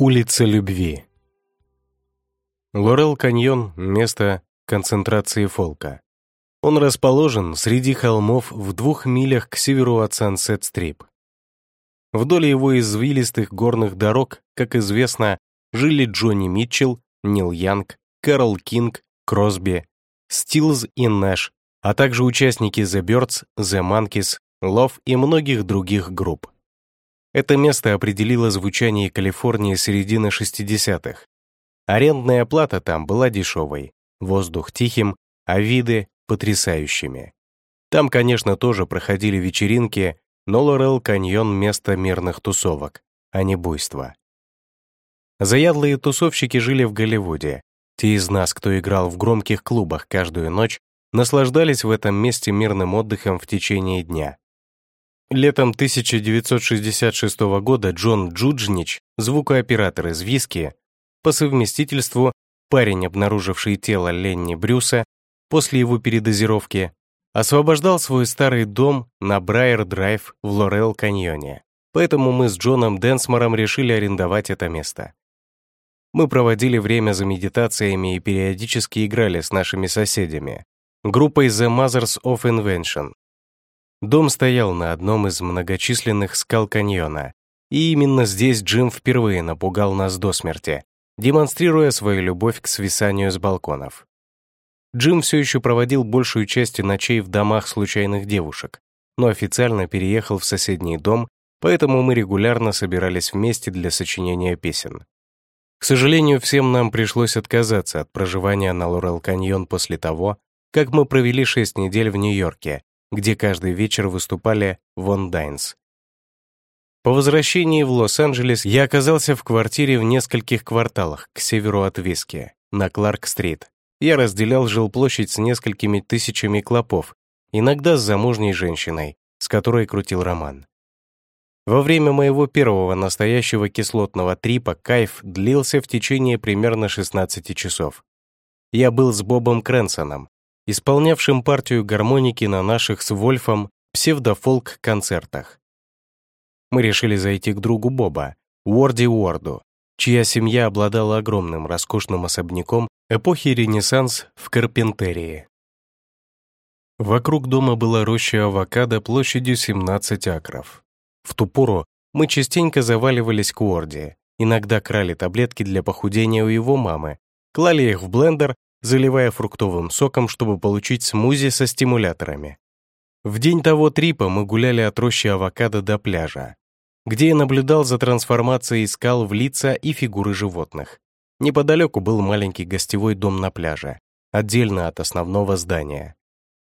Улица любви. Лорел каньон – место концентрации фолка. Он расположен среди холмов в двух милях к северу от Сансет-Стрип. Вдоль его извилистых горных дорог, как известно, жили Джонни Митчелл, Нил Янг, Кэрол Кинг, Кросби, Стилз и Нэш, а также участники The Byrds, The Monkees, Love и многих других групп. Это место определило звучание Калифорнии середины 60-х. Арендная плата там была дешевой, воздух тихим, а виды потрясающими. Там, конечно, тоже проходили вечеринки, но Лорел Каньон — место мирных тусовок, а не буйства. Заядлые тусовщики жили в Голливуде. Те из нас, кто играл в громких клубах каждую ночь, наслаждались в этом месте мирным отдыхом в течение дня. Летом 1966 года Джон Джуджнич, звукооператор из Виски, по совместительству парень, обнаруживший тело Ленни Брюса после его передозировки, освобождал свой старый дом на Брайер-драйв в Лорел-каньоне. Поэтому мы с Джоном Денсмором решили арендовать это место. Мы проводили время за медитациями и периодически играли с нашими соседями, группой The Mothers of Invention, Дом стоял на одном из многочисленных скал каньона, и именно здесь Джим впервые напугал нас до смерти, демонстрируя свою любовь к свисанию с балконов. Джим все еще проводил большую часть ночей в домах случайных девушек, но официально переехал в соседний дом, поэтому мы регулярно собирались вместе для сочинения песен. К сожалению, всем нам пришлось отказаться от проживания на Лорел-каньон после того, как мы провели шесть недель в Нью-Йорке, где каждый вечер выступали Вон Дайнс. По возвращении в Лос-Анджелес я оказался в квартире в нескольких кварталах к северу от Виски, на Кларк-стрит. Я разделял жилплощадь с несколькими тысячами клопов, иногда с замужней женщиной, с которой крутил роман. Во время моего первого настоящего кислотного трипа кайф длился в течение примерно 16 часов. Я был с Бобом Крэнсоном, исполнявшим партию гармоники на наших с Вольфом псевдофолк-концертах. Мы решили зайти к другу Боба, Уорди Уорду, чья семья обладала огромным роскошным особняком эпохи Ренессанс в Карпентерии. Вокруг дома была роща авокадо площадью 17 акров. В ту пору мы частенько заваливались к Уорди, иногда крали таблетки для похудения у его мамы, клали их в блендер заливая фруктовым соком, чтобы получить смузи со стимуляторами. В день того трипа мы гуляли от рощи авокадо до пляжа, где я наблюдал за трансформацией скал в лица и фигуры животных. Неподалеку был маленький гостевой дом на пляже, отдельно от основного здания.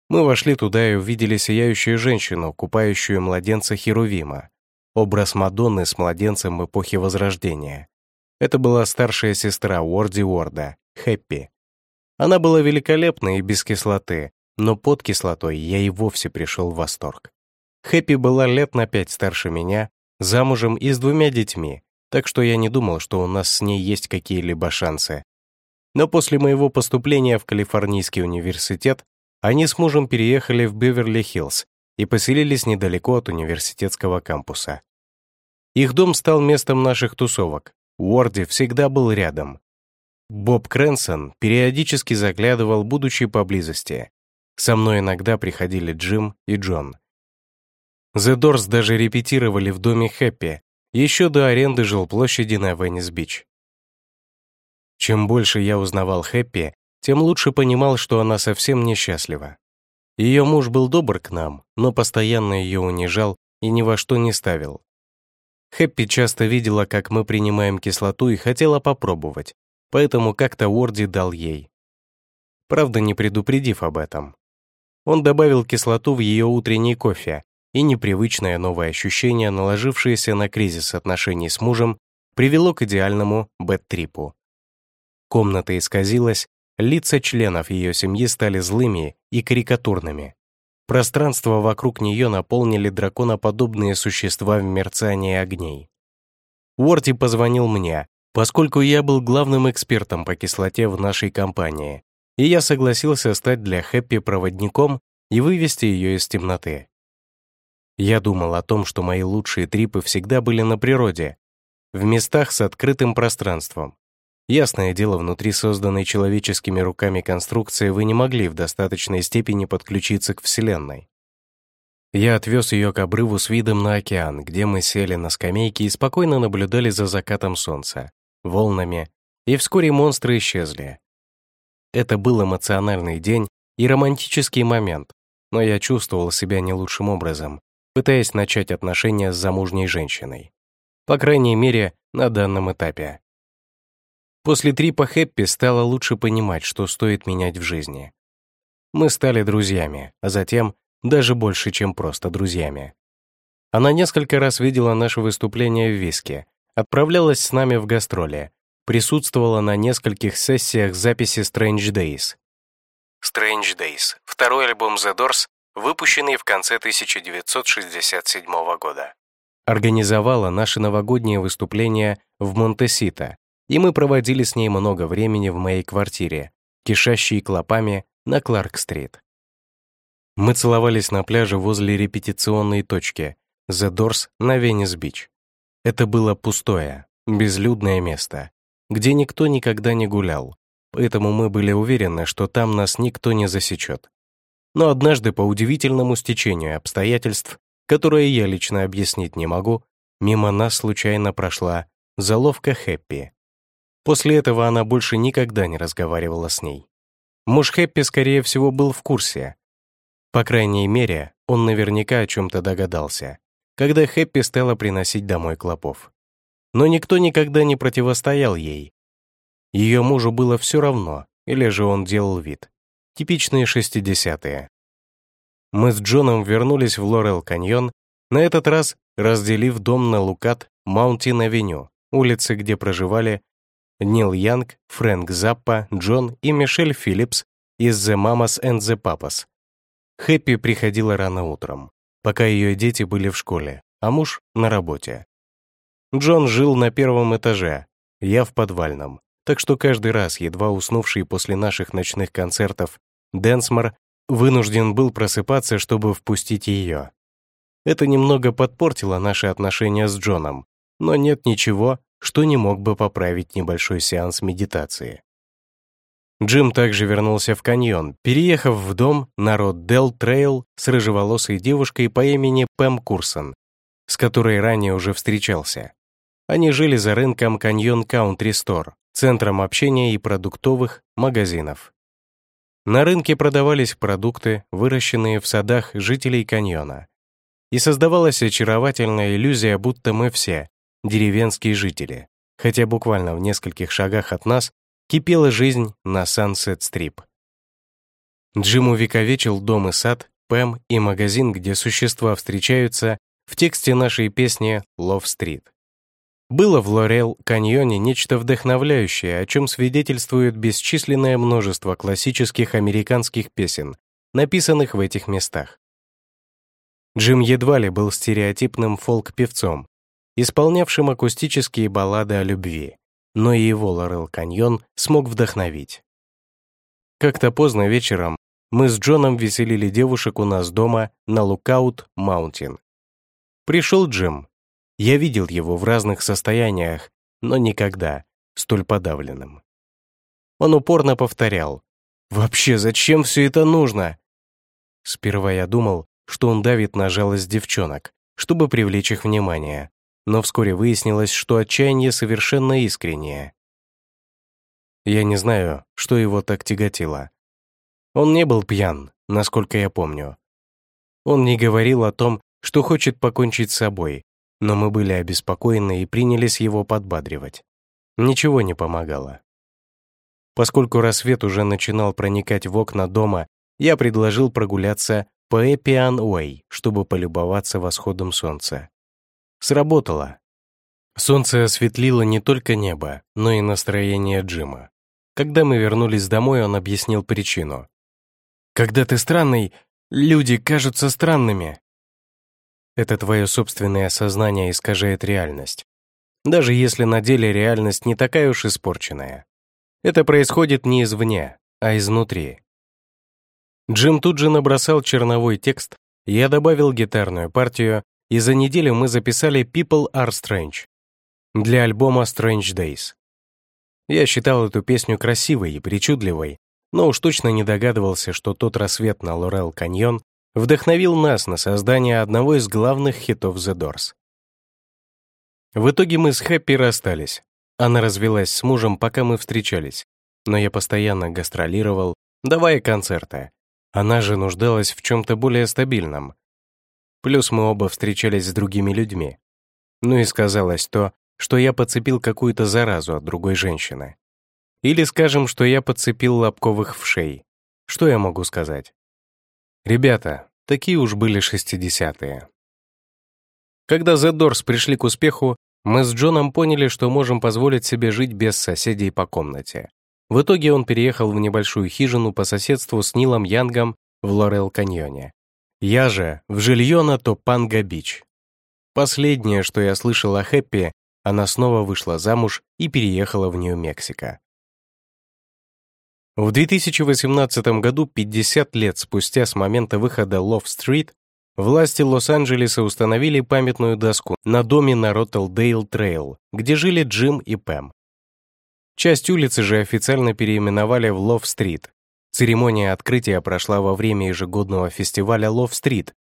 Мы вошли туда и увидели сияющую женщину, купающую младенца Херувима, образ Мадонны с младенцем эпохи Возрождения. Это была старшая сестра Уорди Уорда, Хэппи. Она была великолепна и без кислоты, но под кислотой я и вовсе пришел в восторг. Хэппи была лет на пять старше меня, замужем и с двумя детьми, так что я не думал, что у нас с ней есть какие-либо шансы. Но после моего поступления в Калифорнийский университет они с мужем переехали в Беверли-Хиллз и поселились недалеко от университетского кампуса. Их дом стал местом наших тусовок. Уорди всегда был рядом, Боб Крэнсон периодически заглядывал, будучи поблизости. Со мной иногда приходили Джим и Джон. The Doors даже репетировали в доме Хэппи, еще до аренды жилплощади на Веннис-Бич. Чем больше я узнавал Хэппи, тем лучше понимал, что она совсем несчастлива. Ее муж был добр к нам, но постоянно ее унижал и ни во что не ставил. Хэппи часто видела, как мы принимаем кислоту и хотела попробовать, поэтому как-то Уорди дал ей. Правда, не предупредив об этом. Он добавил кислоту в ее утренний кофе, и непривычное новое ощущение, наложившееся на кризис отношений с мужем, привело к идеальному бэт-трипу. Комната исказилась, лица членов ее семьи стали злыми и карикатурными. Пространство вокруг нее наполнили драконоподобные существа в мерцании огней. Уорти позвонил мне, поскольку я был главным экспертом по кислоте в нашей компании, и я согласился стать для Хэппи проводником и вывести ее из темноты. Я думал о том, что мои лучшие трипы всегда были на природе. в местах с открытым пространством. Ясное дело, внутри созданной человеческими руками конструкции вы не могли в достаточной степени подключиться к Вселенной. Я отвез ее к обрыву с видом на океан, где мы сели на скамейке и спокойно наблюдали за закатом солнца, волнами, и вскоре монстры исчезли. Это был эмоциональный день и романтический момент, но я чувствовал себя не лучшим образом, пытаясь начать отношения с замужней женщиной. По крайней мере, на данном этапе. После трипа Хэппи стало лучше понимать, что стоит менять в жизни. Мы стали друзьями, а затем даже больше, чем просто друзьями. Она несколько раз видела наше выступление в Виске, отправлялась с нами в гастроли, присутствовала на нескольких сессиях записи Strange Days. Strange Days — второй альбом The Doors, выпущенный в конце 1967 года. Организовала наши новогодние выступления в Монтесита, и мы проводили с ней много времени в моей квартире, кишащей клопами на Кларк-стрит. Мы целовались на пляже возле репетиционной точки The Doors на Венес-Бич. Это было пустое, безлюдное место, где никто никогда не гулял, поэтому мы были уверены, что там нас никто не засечет. Но однажды по удивительному стечению обстоятельств, которые я лично объяснить не могу, мимо нас случайно прошла заловка Хэппи. После этого она больше никогда не разговаривала с ней. Муж Хэппи, скорее всего, был в курсе, по крайней мере, он наверняка о чем-то догадался, когда Хэппи стала приносить домой клопов. Но никто никогда не противостоял ей. Ее мужу было все равно, или же он делал вид. Типичные шестидесятые. Мы с Джоном вернулись в Лорел-каньон, на этот раз разделив дом на Лукаут Маунтин-авеню, улицы, где проживали Нил Янг, Фрэнк Заппа, Джон и Мишель Филлипс из The Mamas and the Papas, Хэппи приходила рано утром, пока ее дети были в школе, а муж — на работе. Джон жил на первом этаже, я в подвальном, так что каждый раз, едва уснувший после наших ночных концертов, Дэнсмор вынужден был просыпаться, чтобы впустить ее. Это немного подпортило наши отношения с Джоном, но нет ничего, что не мог бы поправить небольшой сеанс медитации. Джим также вернулся в каньон, переехав в дом на Ротделл Трейл с рыжеволосой девушкой по имени Пэм Курсон, с которой ранее уже встречался. Они жили за рынком Каньон Каунтри Стор, центром общения и продуктовых магазинов. На рынке продавались продукты, выращенные в садах жителей каньона. И создавалась очаровательная иллюзия, будто мы все — деревенские жители, хотя буквально в нескольких шагах от нас кипела жизнь на Сансет-стрип. Джим увековечил дом и сад, Пэм и магазин, где существа встречаются, в тексте нашей песни «Лов-стрит». Было в Лорел-каньоне нечто вдохновляющее, о чем свидетельствует бесчисленное множество классических американских песен, написанных в этих местах. Джим едва ли был стереотипным фолк-певцом, исполнявшим акустические баллады о любви но и его Лорел Каньон смог вдохновить. Как-то поздно вечером мы с Джоном веселили девушек у нас дома на Лукаут Маунтин. Пришел Джим. Я видел его в разных состояниях, но никогда столь подавленным. Он упорно повторял «Вообще, зачем все это нужно?» Сперва я думал, что он давит на жалость девчонок, чтобы привлечь их внимание, но вскоре выяснилось, что отчаяние совершенно искреннее. Я не знаю, что его так тяготило. Он не был пьян, насколько я помню. Он не говорил о том, что хочет покончить с собой, но мы были обеспокоены и принялись его подбадривать. Ничего не помогало. Поскольку рассвет уже начинал проникать в окна дома, я предложил прогуляться по Эпиан Уэй, чтобы полюбоваться восходом солнца. Сработало. Солнце осветлило не только небо, но и настроение Джима. Когда мы вернулись домой, он объяснил причину. «Когда ты странный, люди кажутся странными». Это твое собственное сознание искажает реальность. Даже если на деле реальность не такая уж испорченная. Это происходит не извне, а изнутри. Джим тут же набросал черновой текст, я добавил гитарную партию, и за неделю мы записали People Are Strange. для альбома Strange Days. Я считал эту песню красивой и причудливой, но уж точно не догадывался, что тот рассвет на Лорел Каньон вдохновил нас на создание одного из главных хитов The Doors. В итоге мы с Хэппи расстались. Она развелась с мужем, пока мы встречались, но я постоянно гастролировал, давая концерты. Она же нуждалась в чем-то более стабильном. Плюс мы оба встречались с другими людьми. Ну и сказалось то, что я подцепил какую-то заразу от другой женщины. Или скажем, что я подцепил лобковых вшей. Что я могу сказать? Ребята, такие уж были шестидесятые. Когда The Doors пришли к успеху, мы с Джоном поняли, что можем позволить себе жить без соседей по комнате. В итоге он переехал в небольшую хижину по соседству с Нилом Янгом в Лорел-каньоне. Я же в жилье на Топанга-Бич. Последнее, что я слышал о Хэппи, она снова вышла замуж и переехала в Нью-Мексико. В 2018 году, 50 лет спустя с момента выхода Street, власти Лос-Анджелеса установили памятную доску на доме на Ротделл Трейл, где жили Джим и Пэм. Часть улицы же официально переименовали в Лов-Стрит. Церемония открытия прошла во время ежегодного фестиваля Лов-Стрит,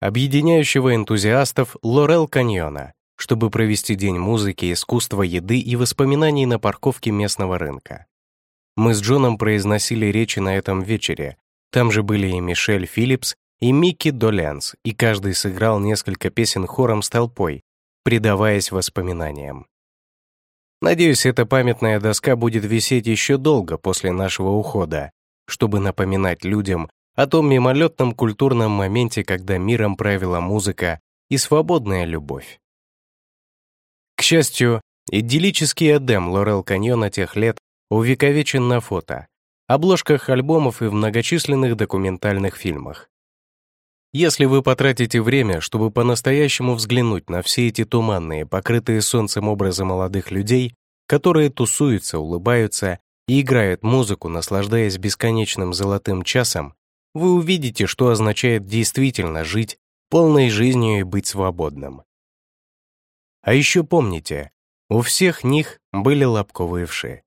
объединяющего энтузиастов Лорел Каньона, чтобы провести день музыки, искусства, еды и воспоминаний на парковке местного рынка. Мы с Джоном произносили речи на этом вечере. Там же были и Мишель Филлипс, и Микки Доленс, и каждый сыграл несколько песен хором с толпой, предаваясь воспоминаниям. Надеюсь, эта памятная доска будет висеть еще долго после нашего ухода, чтобы напоминать людям о том мимолетном культурном моменте, когда миром правила музыка и свободная любовь. К счастью, идиллический Эдем Лорел Каньона тех лет увековечен на фото, обложках альбомов и в многочисленных документальных фильмах. Если вы потратите время, чтобы по-настоящему взглянуть на все эти туманные, покрытые солнцем образы молодых людей, которые тусуются, улыбаются и играют музыку, наслаждаясь бесконечным золотым часом, вы увидите, что означает действительно жить полной жизнью и быть свободным. А еще помните, у всех них были лобковые вши.